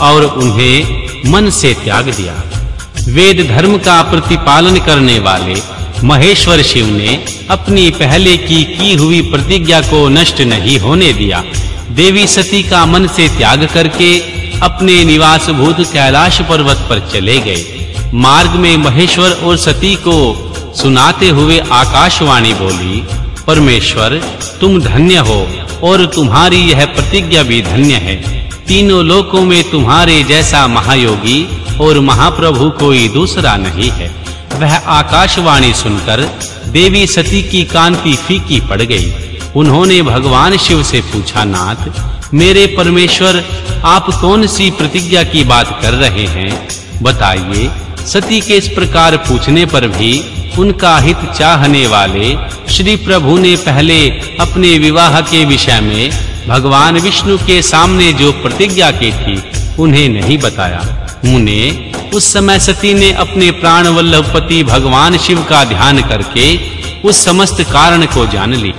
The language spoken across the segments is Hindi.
और उन्हें मन से त्याग दिया। वेद धर्म का प्रतिपालन करने वाले महेश्वर शिव ने अपनी पहले की की हुई प्रतिज्ञा को नष्ट नहीं होने दिया। देवी सती का मन से त्याग करके अपने निवास भूत कैलाश पर्वत पर चले गए। मार्ग में महेश्वर और सती को सुनाते हुए आकाशवाणी बोली, परमेश्वर, तुम धन्य हो और तुम्हारी यह प्रतिज्ञा भी धन्य है। तीनों लोकों में तुम्हारे जैसा महायोगी और महाप्रभु कोई दूसरा नहीं है। वह आकाशवाणी सुनकर देवी सती की कांति फीकी पड़ गई। उन्होंने भगवान शिव से पूछा, नाथ, मेरे परमेश्वर, आप कौन सी प्रतिज्ञा की बात कर रहे हैं? बताइए। सती के इस प्रकार पूछने पर भी उनका हित चाहने वाले श्री प्रभु ने पहले अपने विवाह के विषय में भगवान विष्णु के सामने जो प्रतिज्ञा की थी, उन्हें नहीं बताया। मुने, उस समय सती ने अपने प्राण वल्लभ पति भगवान शिव का ध्यान करके उस समस्त कारण को जान ली,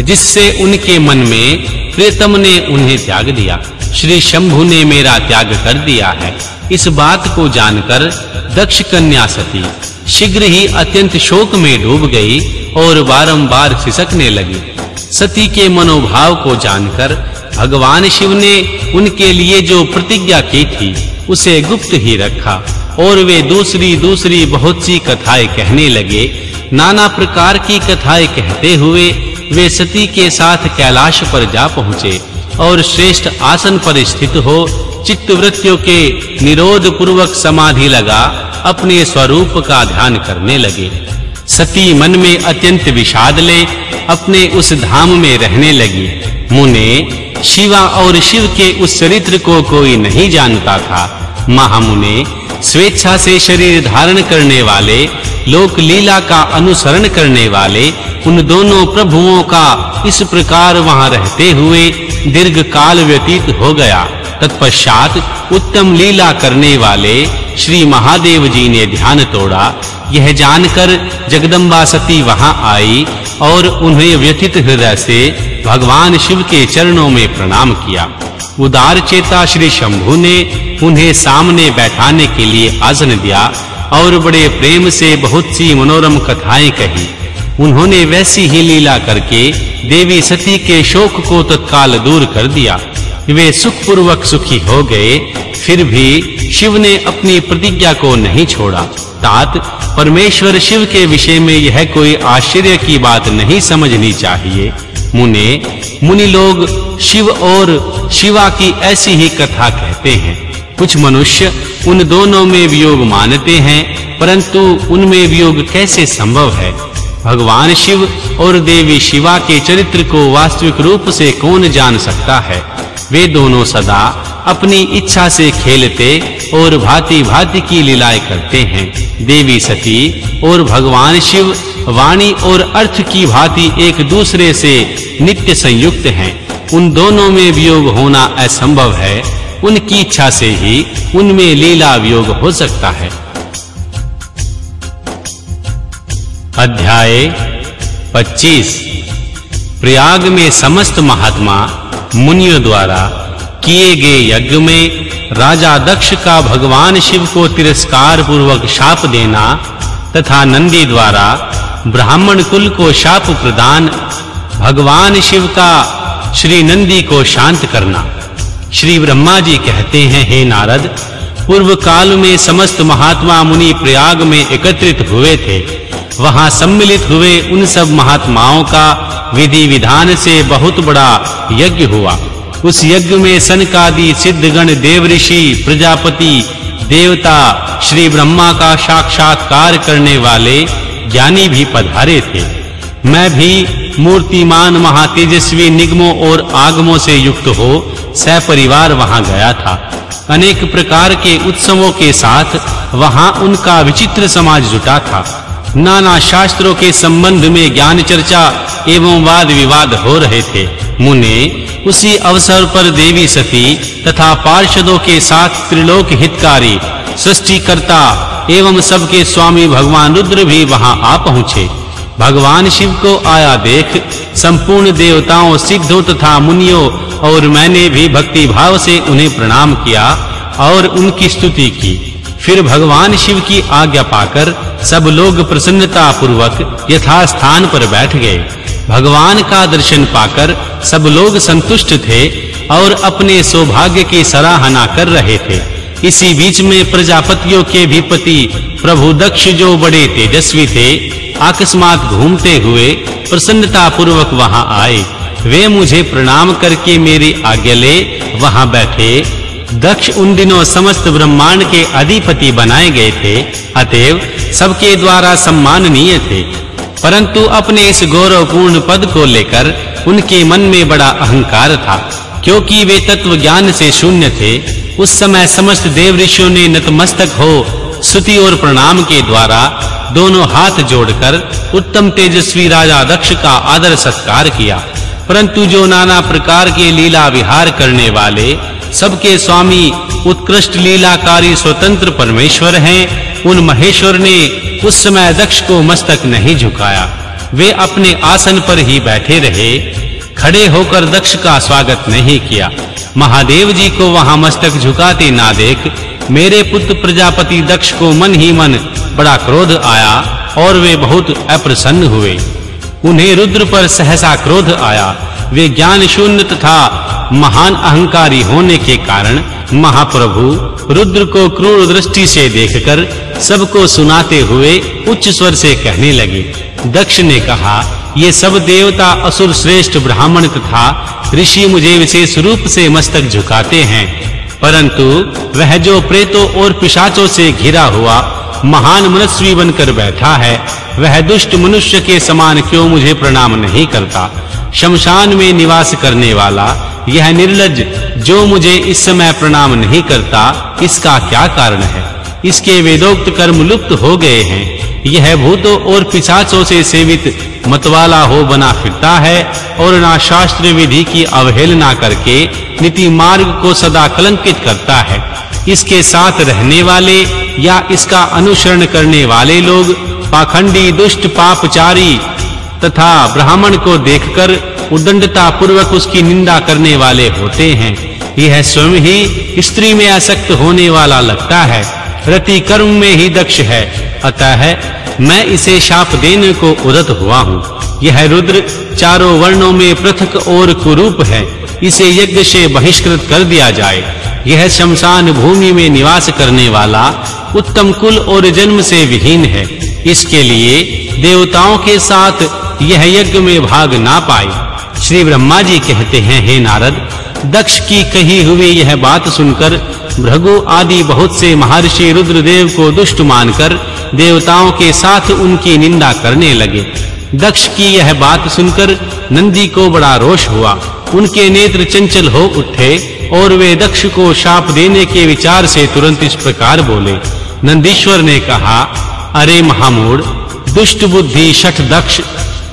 जिससे उनके मन में प्रियतम ने उन्हें त्याग दिया। श्री शंभु ने मेरा त्याग कर दिया है। इस बात को जानकर दक्ष कन्या सती शीघ्र ही अत्यंत शोक में डूब गई और बारंबार सिसकने लगी। सती के मनोभाव को जानकर भगवान शिव ने उनके लिए जो प्रतिज्ञा की थी, उसे गुप्त ही रखा। और वे दूसरी दूसरी बहुत सी कथाएँ कहने लगे। नाना प्रकार की कथाएँ कहते हुए वे सती के साथ कैलाश पर जा पहुँचे और श्रेष्ठ आसन पर स्थित हो चित्त वृत्तियों के निरोध पूर्वक समाधि लगा, अपने स्वरूप का ध्यान करने लगे। सती मन में अत्यंत विषाद ले अपने उस धाम में रहने लगी। मुने, शिवा और शिव के उस चरित्र को कोई नहीं जानता था। महामुने, स्वेच्छा से शरीर धारण करने वाले, लोक लीला का अनुसरण करने वाले, उन दोनों प्रभुओं का इस प्रकार वहाँ रहते हुए दीर्घ काल व्यतीत हो गया। तत्पश्चात उत्तम लीला करने वाले श्री महादेव जी ने ध्यान तोड़ा। यह जानकर जगदम्बा सती वहाँ आई और उन्हें व्यथित हृदय से भगवान शिव के चरणों में प्रणाम किया। उदार चेता श्री शंभु ने उन्हें सामने बैठाने के लिए आसन दिया और बड़े प्रेम से बहुत सी मनोरम कथाएँ कही। उन्होंने वैसी ही लीला करके देवी सती के शोक को तत्काल दूर कर दिया। वे सुखपूर्वक सुखी हो गए, फिर भी शिव ने अपनी प्रतिज्ञा को नहीं छोड़ा। तात, परमेश्वर शिव के विषय में यह कोई आश्चर्य की बात नहीं समझनी चाहिए। मुने, मुनि लोग शिव और शिवा की ऐसी ही कथा कहते हैं। कुछ मनुष्य उन दोनों में वियोग मानते हैं, परंतु उनमें वियोग कैसे संभव है? भगवान शिव और देवी शिवा के चरित्र को वास्तविक रूप से कौन जान सकता है? वे दोनों सदा अपनी इच्छा से खेलते और भांति-भांति की लीलाएँ करते हैं। देवी सती और भगवान शिव, वाणी और अर्थ की भांति एक दूसरे से नित्य संयुक्त हैं। उन दोनों में वियोग होना असंभव है। उनकी इच्छा से ही उनमें लीला वियोग हो सकता है। अध्याय 25 प्रयाग में समस्त महात्मा मुनियों द्वारा किए गए यज्ञ में राजा दक्ष का भगवान शिव को तिरस्कार पूर्वक शाप देना तथा नंदी द्वारा ब्राह्मण कुल को शाप प्रदान भगवान शिव का श्री नंदी को शांत करना। श्री ब्रह्मा जी कहते हैं, हे नारद, पूर्व काल में समस्त महात्मा मुनि प्रयाग में एकत्रित हुए थे। वहाँ सम्मिलित हुए उन सब महात्माओं का विधि विधान से बहुत बड़ा यज्ञ हुआ। उस यज्ञ में सनकादि सिद्धगण देव ऋषि, प्रजापति, देवता, श्री ब्रह्मा का साक्षात्कार करने वाले ज्ञानी भी पधारे थे। मैं भी मूर्तिमान महातेजस्वी निगमों और आगमों से युक्त हो सपरिवार वहाँ गया था। अनेक प्रकार के उत्सवों के साथ वहाँ उनका विचित्र समाज जुटा था। नाना शास्त्रों के संबंध में ज्ञान चर्चा एवं वाद विवाद हो रहे थे। मुने, उसी अवसर पर देवी सती तथा पार्षदों के साथ त्रिलोक हितकारी, सृष्टिकर्ता एवं सबके स्वामी भगवान रुद्र भी वहाँ आ पहुँचे। भगवान शिव को आया देख, संपूर्ण देवताओं, सिद्धों तथा मुनियों और मैंने भी भक्ति भाव से उन्हें प्रणाम किया और उनकी स्तुति की। फिर भगवान शिव की आज्ञा पाकर सब लोग प्रसन्नता पूर्वक यथा स्थान पर बैठ गए। भगवान का दर्शन पाकर सब लोग संतुष्ट थे और अपने सौभाग्य की सराहना कर रहे थे। इसी बीच में प्रजापतियों के भी पति प्रभु दक्ष जो बड़े तेजस्वी थे, अकस्मात घूमते हुए प्रसन्नता पूर्वक वहाँ आए। वे मुझे प्रणाम करके मेरी आज्ञा ले वहाँ बैठे। दक्ष उन दिनों समस्त ब्रह्मांड के अधिपति बनाए गए थे। अतएव सबके द्वारा सम्माननीय थे। परंतु अपने इस गौरवपूर्ण पद को लेकर उनके मन में बड़ा अहंकार था, क्योंकि वे तत्व ज्ञान से शून्य थे। उस समय समस्त देव ऋषियों ने नतमस्तक हो स्तुति और प्रणाम के द्वारा दोनों हाथ जोड़कर उत्तम तेजस्वी राजा दक्ष का आदर सत्कार किया। परंतु जो नाना प्रकार के लीला विहार करने वाले, सबके स्वामी उत्कृष्ट लीलाकारी स्वतंत्र परमेश्वर हैं उन महेश्वर ने उस समय दक्ष को मस्तक नहीं झुकाया। वे अपने आसन पर ही बैठे रहे। खड़े होकर दक्ष का स्वागत नहीं किया। महादेव जी को वहाँ मस्तक झुकाते ना देख, मेरे पुत्र प्रजापति दक्ष को मन ही मन बड़ा क्रोध आया और वे बहुत अप्रसन्न हुए। उन्हें रुद्र पर सहसा क्रोध आया। वे ज्ञान शून्य तथा महान अहंकारी होने के कारण महाप्रभु रुद्र को क्रूर दृष्टि से देखकर सबको सुनाते हुए उच्च स्वर से कहने लगे। दक्ष ने कहा, ये सब देवता असुर श्रेष्ठ ब्राह्मण तथा ऋषि मुझे विशेष रूप से मस्तक झुकाते हैं। परंतु वह जो प्रेतों और पिशाचों से घिरा हुआ महान मनस्वी बनकर बैठा है, वह दुष्ट मनुष्य के समान क्यों मुझे प्रणाम नहीं करता? शमशान में निवास करने वाला। यह निर्लज, जो मुझे इस समय प्रणाम नहीं करता, इसका क्या कारण है? इसके वेदोक्त कर्म लुप्त हो गए हैं। यह भूतों और पिशाचों से सेवित मतवाला हो बना फिरता है और ना शास्त्र विधि की अवहेलना करके नीति मार्ग को सदा कलंकित करता है। इसके साथ रहने वाले या इसका अनुसरण करने वाले लोग पाखंडी दुष्ट पापचारी तथा ब्राह्मण को देखकर उदंडता पूर्वक उसकी निंदा करने वाले होते हैं। यह स्वयं ही स्त्री में आसक्त होने वाला लगता है। रति कर्म में ही दक्ष है। अतः मैं इसे शाप देने को उदत हुआ हूँ। यह रुद्र चारों वर्णों में पृथक और कुरूप है। इसे यज्ञ से बहिष्कृत कर दिया जाए। यह शमशान भूमि में निवास करने वाला उत्तम कुल और जन्म से विहीन है। इसके लिए देवताओं के साथ यह यज्ञ में भाग ना पाए। श्री ब्रह्मा जी कहते हैं, हे नारद, दक्ष की कही हुई यह बात सुनकर भृगु आदि बहुत से महर्षि रुद्रदेव को दुष्ट मानकर देवताओं के साथ उनकी निंदा करने लगे। दक्ष की यह बात सुनकर नंदी को बड़ा रोष हुआ। उनके नेत्र चंचल हो उठे और वे दक्ष को शाप देने के विचार से तुरंत इस प्रकार बोले। नंदीश्वर ने कहा, अरे महामूढ़, दुष्ट बुद्धि शठ दक्ष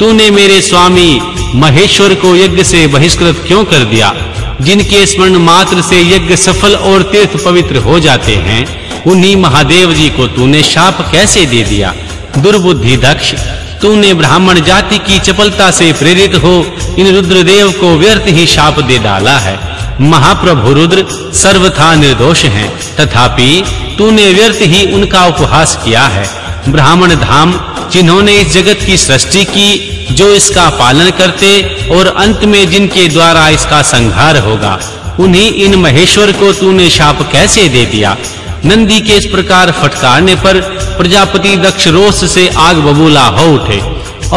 तूने मेरे स्वामी महेश्वर को यज्ञ से बहिष्कृत क्यों कर दिया? जिनके स्मरण मात्र से यज्ञ सफल और तीर्थ पवित्र हो जाते हैं, उन्हीं महादेव जी को तूने शाप कैसे दे दिया? दुर्बुद्धि दक्ष, तूने ब्राह्मण जाति की चपलता से प्रेरित हो इन रुद्रदेव को व्यर्थ ही शाप दे डाला है। महाप्रभु रुद्र सर्वथा निर्दोष हैं, तथापि तूने व्यर्थ ही उनका उपहास किया है। ब्राह्मण धाम, जिन्होंने इस जगत की सृष्टि की, जो इसका पालन करते और अंत में जिनके द्वारा इसका संहार होगा, उन्हीं इन महेश्वर को तूने शाप कैसे दे दिया? नंदी के इस प्रकार फटकारने पर प्रजापति दक्ष रोष से आग बबूला हो उठे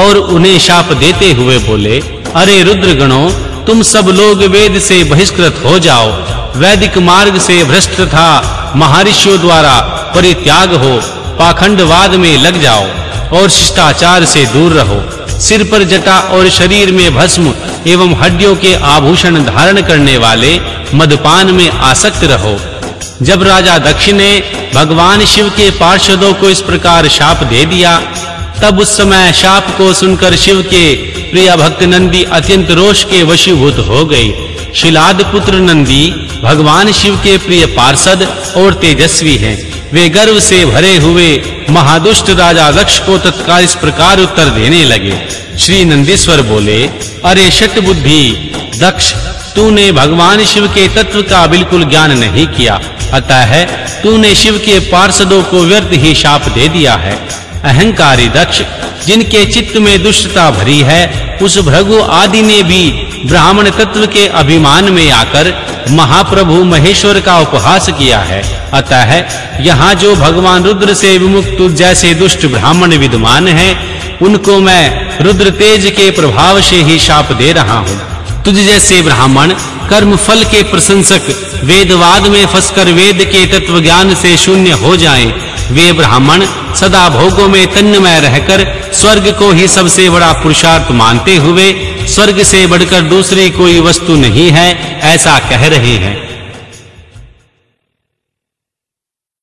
और उन्हें शाप देते हुए बोले, अरे रुद्र गणों तुम सब लोग वेद से बहिष्कृत हो जाओ। वैदिक मार्ग से भ्रष्ट था, महर्षियों द्वारा परित्याग हो। पाखंडवाद में लग जाओ और शिष्टाचार से दूर रहो। सिर पर जटा और शरीर में भस्म एवं हड्डियों के आभूषण धारण करने वाले मदपान में आसक्त रहो। जब राजा दक्ष ने भगवान शिव के पार्षदों को इस प्रकार शाप दे दिया, तब उस समय शाप को सुनकर शिव के प्रिय भक्त नंदी अत्यंत रोष के वशीभूत हो गई। शिलाद पुत्र नंदी भगवान शिव के प्रिय पार्षद और तेजस्वी हैं। वे गर्व से भरे हुए महादुष्ट राजा दक्ष को तत्काल इस प्रकार उत्तर देने लगे। श्री नंदीश्वर बोले, अरे शट बुद्धि दक्ष, तूने भगवान शिव के तत्व का बिल्कुल ज्ञान नहीं किया। अतः तूने शिव के पार्षदों को व्यर्थ ही शाप दे दिया है। अहंकारी दक्ष, जिनके चित्त में दुष्टता भरी है, उस भृगु आदि ने भी ब्राह्मण तत्व के अभिमान में आकर महाप्रभु महेश्वर का उपहास किया है। अतः यहाँ जो भगवान रुद्र से विमुक्त जैसे दुष्ट ब्राह्मण विद्यमान हैं, उनको मैं रुद्र तेज के प्रभाव से ही शाप दे रहा हूँ। तुझ जैसे ब्राह्मण कर्म फल के प्रशंसक वेदवाद में फंसकर वेद के तत्व ज्ञान से शून्य हो जाएँ, वे ब्राह्मण सदा भोगों में तन्मय रहकर स्वर्ग को ही सबसे बड़ा पुरुषार्थ मानते हुए स्वर्ग से बढ़कर दूसरी कोई वस्तु नहीं है ऐसा कह रहे हैं।